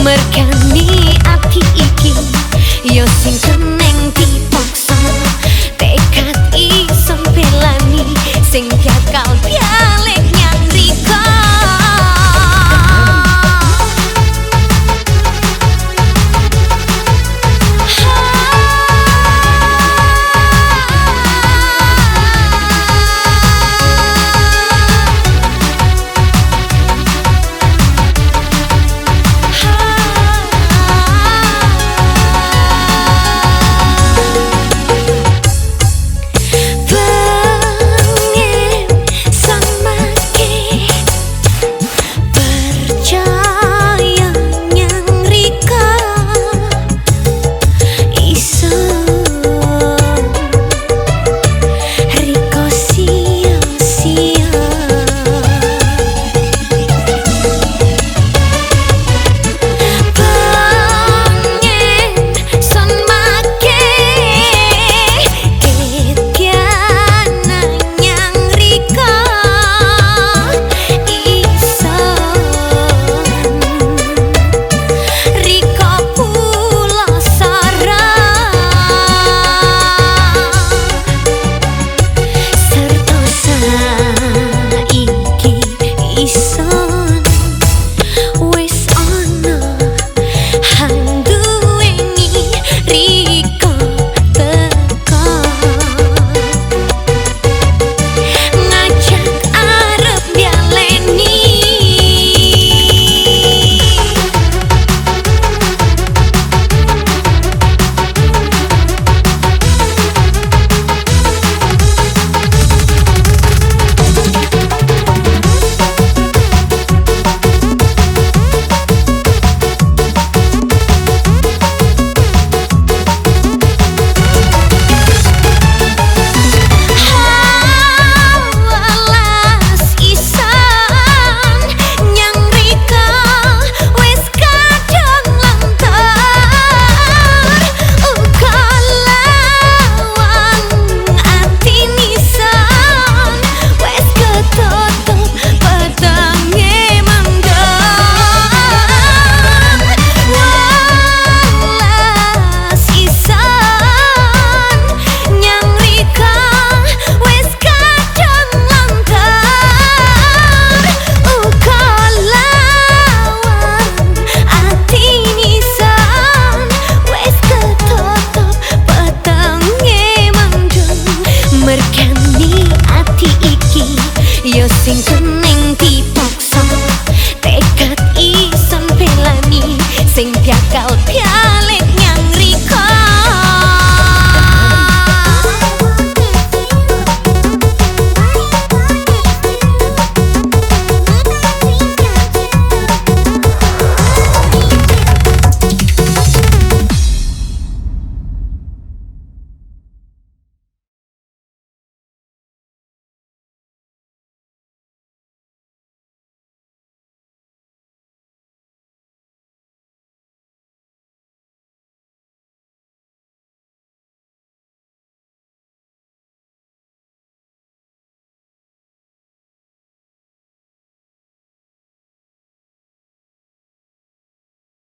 summer can